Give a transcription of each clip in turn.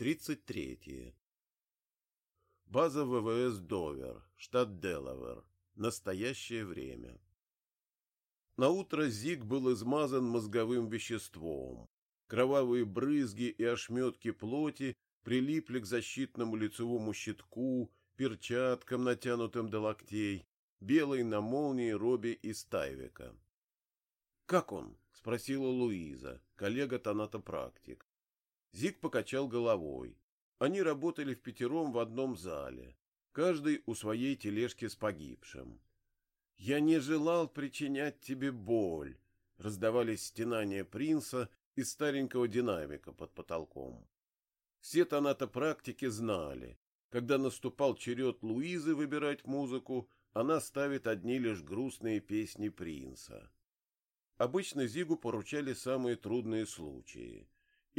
33. База ВВС Довер, штат Делавер. Настоящее время. На утро Зиг был измазан мозговым веществом. Кровавые брызги и ошметки плоти прилипли к защитному лицевому щитку, перчаткам, натянутым до локтей, белой на молнии робе из Тайвека. «Как он?» — спросила Луиза, коллега-тонатопрактик. Зиг покачал головой. Они работали в пятером в одном зале, каждый у своей тележки с погибшим. «Я не желал причинять тебе боль», — раздавались стенания принца из старенького динамика под потолком. Все тонатопрактики знали, когда наступал черед Луизы выбирать музыку, она ставит одни лишь грустные песни принца. Обычно Зигу поручали самые трудные случаи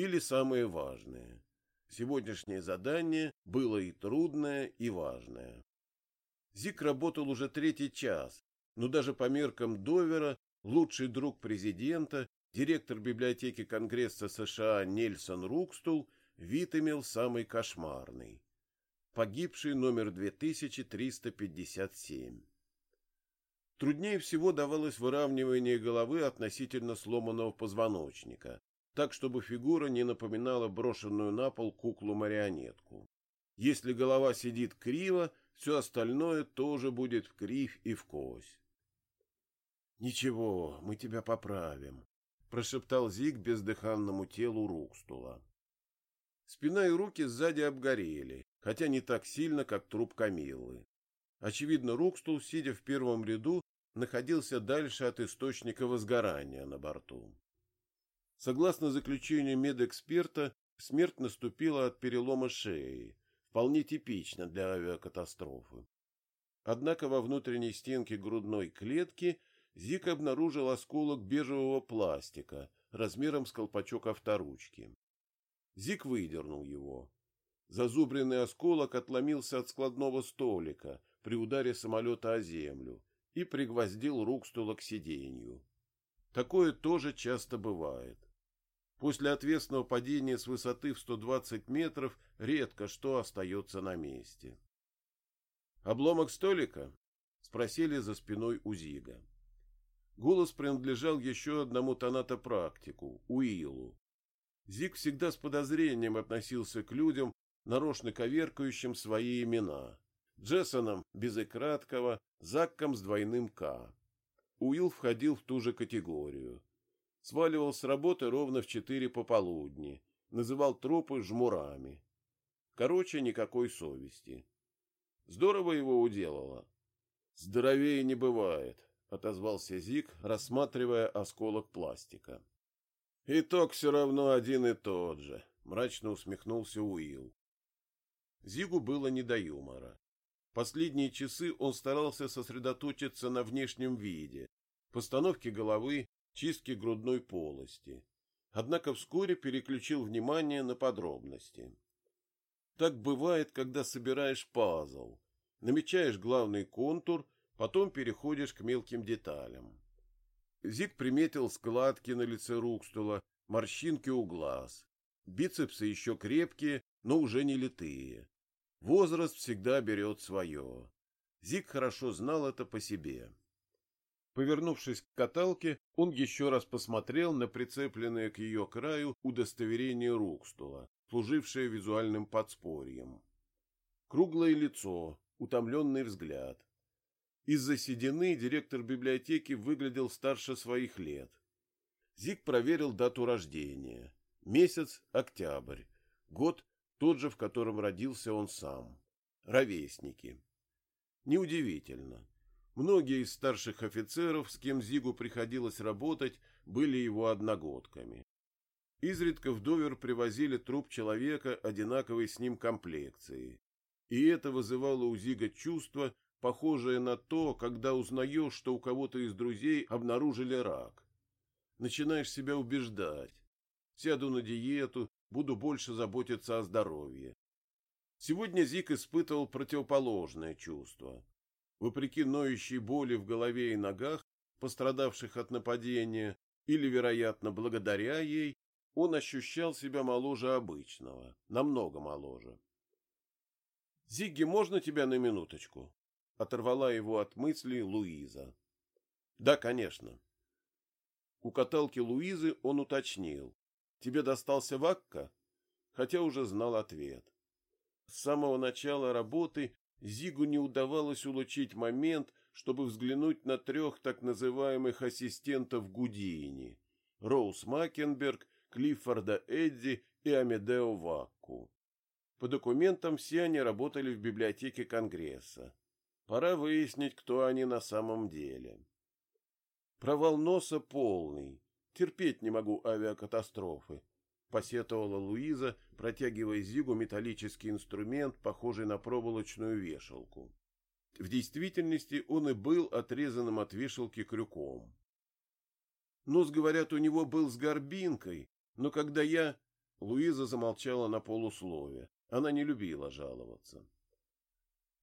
или самые важные. Сегодняшнее задание было и трудное, и важное. Зик работал уже третий час, но даже по меркам Довера лучший друг президента, директор библиотеки Конгресса США Нельсон Рукстул, вид имел самый кошмарный. Погибший номер 2357. Труднее всего давалось выравнивание головы относительно сломанного позвоночника, так, чтобы фигура не напоминала брошенную на пол куклу-марионетку. Если голова сидит криво, все остальное тоже будет в кривь и в кось. «Ничего, мы тебя поправим», — прошептал Зиг бездыханному телу Рукстула. Спина и руки сзади обгорели, хотя не так сильно, как труп Камиллы. Очевидно, Рукстул, сидя в первом ряду, находился дальше от источника возгорания на борту. Согласно заключению медэксперта, смерть наступила от перелома шеи, вполне типично для авиакатастрофы. Однако во внутренней стенке грудной клетки Зик обнаружил осколок бежевого пластика размером с колпачок авторучки. Зик выдернул его. Зазубренный осколок отломился от складного столика при ударе самолета о землю и пригвоздил рук стула к сиденью. Такое тоже часто бывает. После ответственного падения с высоты в 120 метров редко что остается на месте. «Обломок столика?» — спросили за спиной у Зига. Голос принадлежал еще одному тонатопрактику, Уиллу. Зиг всегда с подозрением относился к людям, нарочно коверкающим свои имена. Джессоном без и краткого, Закком с двойным «К». Уилл входил в ту же категорию. Сваливал с работы ровно в четыре пополудни, называл трупы жмурами. Короче, никакой совести. Здорово его уделало. Здоровее не бывает, отозвался Зик, рассматривая осколок пластика. Итог все равно один и тот же, мрачно усмехнулся Уилл. Зигу было не до юмора. Последние часы он старался сосредоточиться на внешнем виде, постановке головы, чистки грудной полости. Однако вскоре переключил внимание на подробности. Так бывает, когда собираешь пазл. Намечаешь главный контур, потом переходишь к мелким деталям. Зиг приметил складки на лице Рукстула, морщинки у глаз. Бицепсы еще крепкие, но уже не литые. Возраст всегда берет свое. Зиг хорошо знал это по себе. Повернувшись к каталке, он еще раз посмотрел на прицепленное к ее краю удостоверение Рукстула, служившее визуальным подспорьем. Круглое лицо, утомленный взгляд. Из-за седины директор библиотеки выглядел старше своих лет. Зиг проверил дату рождения. Месяц – октябрь. Год – тот же, в котором родился он сам. Ровесники. Неудивительно. Многие из старших офицеров, с кем Зигу приходилось работать, были его одногодками. Изредка в Довер привозили труп человека одинаковой с ним комплекции. И это вызывало у Зига чувство, похожее на то, когда узнаешь, что у кого-то из друзей обнаружили рак. Начинаешь себя убеждать. Сяду на диету, буду больше заботиться о здоровье. Сегодня Зиг испытывал противоположное чувство. Вопреки ноющей боли в голове и ногах, пострадавших от нападения, или, вероятно, благодаря ей, он ощущал себя моложе обычного, намного моложе. «Зигги, можно тебя на минуточку?» — оторвала его от мыслей Луиза. «Да, конечно». У каталки Луизы он уточнил. «Тебе достался Вакка?» Хотя уже знал ответ. С самого начала работы Зигу не удавалось улучить момент, чтобы взглянуть на трех так называемых ассистентов Гудини — Роуз Макенберг, Клиффорда Эдди и Амедео Вакку. По документам все они работали в библиотеке Конгресса. Пора выяснить, кто они на самом деле. Провал носа полный. Терпеть не могу авиакатастрофы, посетовала Луиза, протягивая Зигу металлический инструмент, похожий на проволочную вешалку. В действительности он и был отрезанным от вешалки крюком. Нос, говорят, у него был с горбинкой, но когда я... Луиза замолчала на полуслове. Она не любила жаловаться.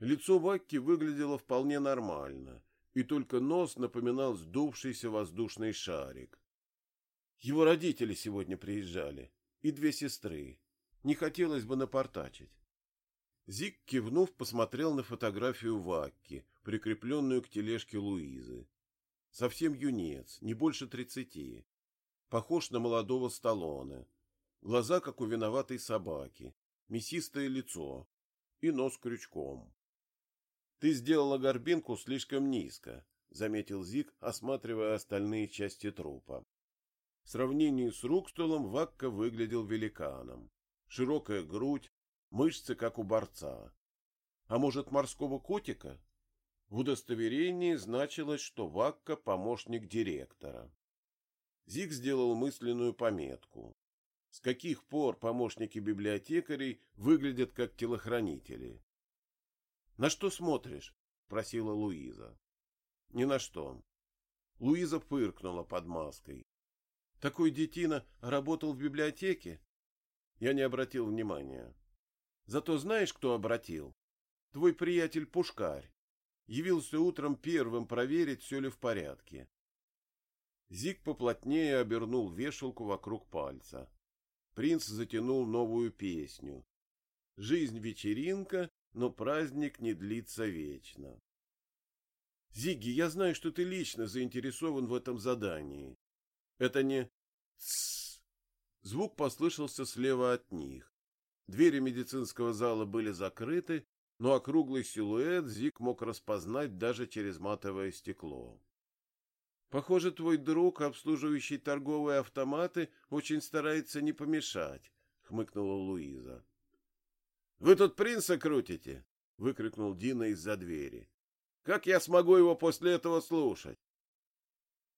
Лицо Вакки выглядело вполне нормально, и только нос напоминал сдувшийся воздушный шарик. Его родители сегодня приезжали, и две сестры. Не хотелось бы напортачить. Зик, кивнув, посмотрел на фотографию Вакки, прикрепленную к тележке Луизы. Совсем юнец, не больше тридцати. Похож на молодого Сталлоне. Глаза, как у виноватой собаки, мясистое лицо и нос крючком. Ты сделала горбинку слишком низко, заметил Зик, осматривая остальные части трупа. В сравнении с Рукстулом Вакка выглядел великаном. Широкая грудь, мышцы, как у борца. А может, морского котика? В удостоверении значилось, что Вакка — помощник директора. Зик сделал мысленную пометку. С каких пор помощники библиотекарей выглядят как телохранители? На что смотришь? просила Луиза. Ни на что. Луиза фыркнула под маской. Такой детина работал в библиотеке? Я не обратил внимания. Зато знаешь, кто обратил? Твой приятель Пушкарь. Явился утром первым проверить, все ли в порядке. Зик поплотнее обернул вешалку вокруг пальца. Принц затянул новую песню. Жизнь вечеринка, но праздник не длится вечно. Зиги, я знаю, что ты лично заинтересован в этом задании. Это не... Тссс. Звук послышался слева от них. Двери медицинского зала были закрыты, но округлый силуэт Зик мог распознать даже через матовое стекло. Похоже, твой друг, обслуживающий торговые автоматы, очень старается не помешать, хмыкнула Луиза. Вы тут принца крутите? выкрикнул Дина из-за двери. Как я смогу его после этого слушать?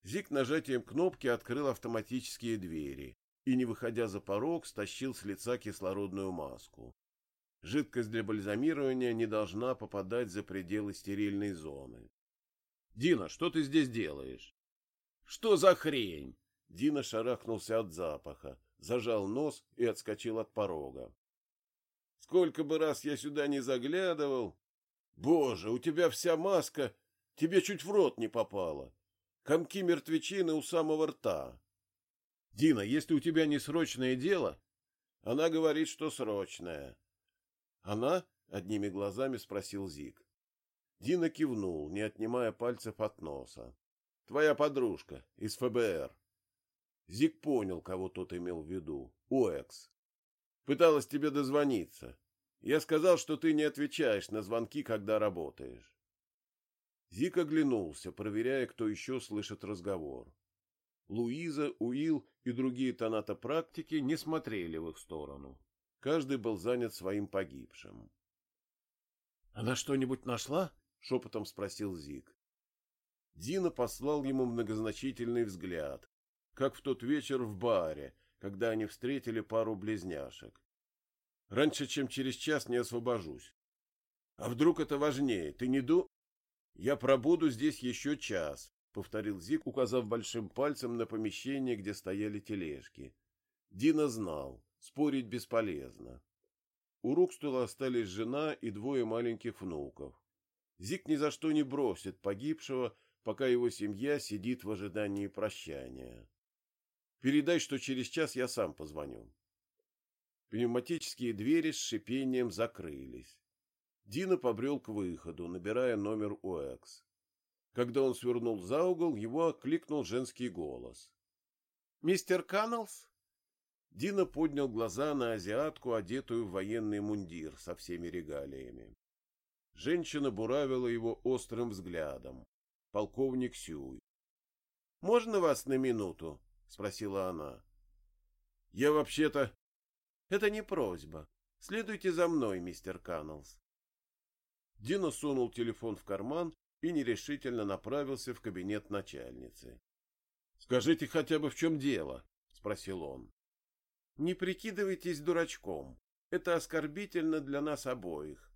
Зик нажатием кнопки открыл автоматические двери и, не выходя за порог, стащил с лица кислородную маску. Жидкость для бальзамирования не должна попадать за пределы стерильной зоны. Дина, что ты здесь делаешь? Что за хрень? Дина шарахнулся от запаха, зажал нос и отскочил от порога. Сколько бы раз я сюда не заглядывал. Боже, у тебя вся маска, тебе чуть в рот не попала. Комки мертвечины у самого рта. Дина, если у тебя не срочное дело, она говорит, что срочное. Она одними глазами спросил Зик. Дина кивнул, не отнимая пальцев от носа. Твоя подружка из ФБР. Зик понял, кого тот имел в виду. Уэкс. Пыталась тебе дозвониться. Я сказал, что ты не отвечаешь на звонки, когда работаешь. Зик оглянулся, проверяя, кто еще слышит разговор. Луиза, Уилл и другие тонатопрактики не смотрели в их сторону. Каждый был занят своим погибшим. — Она что-нибудь нашла? — шепотом спросил Зик. Дина послал ему многозначительный взгляд, как в тот вечер в баре, когда они встретили пару близняшек. Раньше, чем через час, не освобожусь. А вдруг это важнее? Ты не ду... Я пробуду здесь еще час, повторил Зик, указав большим пальцем на помещение, где стояли тележки. Дина знал, спорить бесполезно. У Рукстула остались жена и двое маленьких внуков. Зик ни за что не бросит погибшего, пока его семья сидит в ожидании прощания. Передай, что через час я сам позвоню. Пневматические двери с шипением закрылись. Дина побрел к выходу, набирая номер УЭКС. Когда он свернул за угол, его окликнул женский голос. «Мистер Каннелс?» Дина поднял глаза на азиатку, одетую в военный мундир со всеми регалиями. Женщина буравила его острым взглядом. Полковник Сюй. «Можно вас на минуту?» — спросила она. «Я вообще-то...» «Это не просьба. Следуйте за мной, мистер Каннелс». Дина сунул телефон в карман и нерешительно направился в кабинет начальницы. «Скажите хотя бы, в чем дело?» — спросил он. «Не прикидывайтесь дурачком. Это оскорбительно для нас обоих.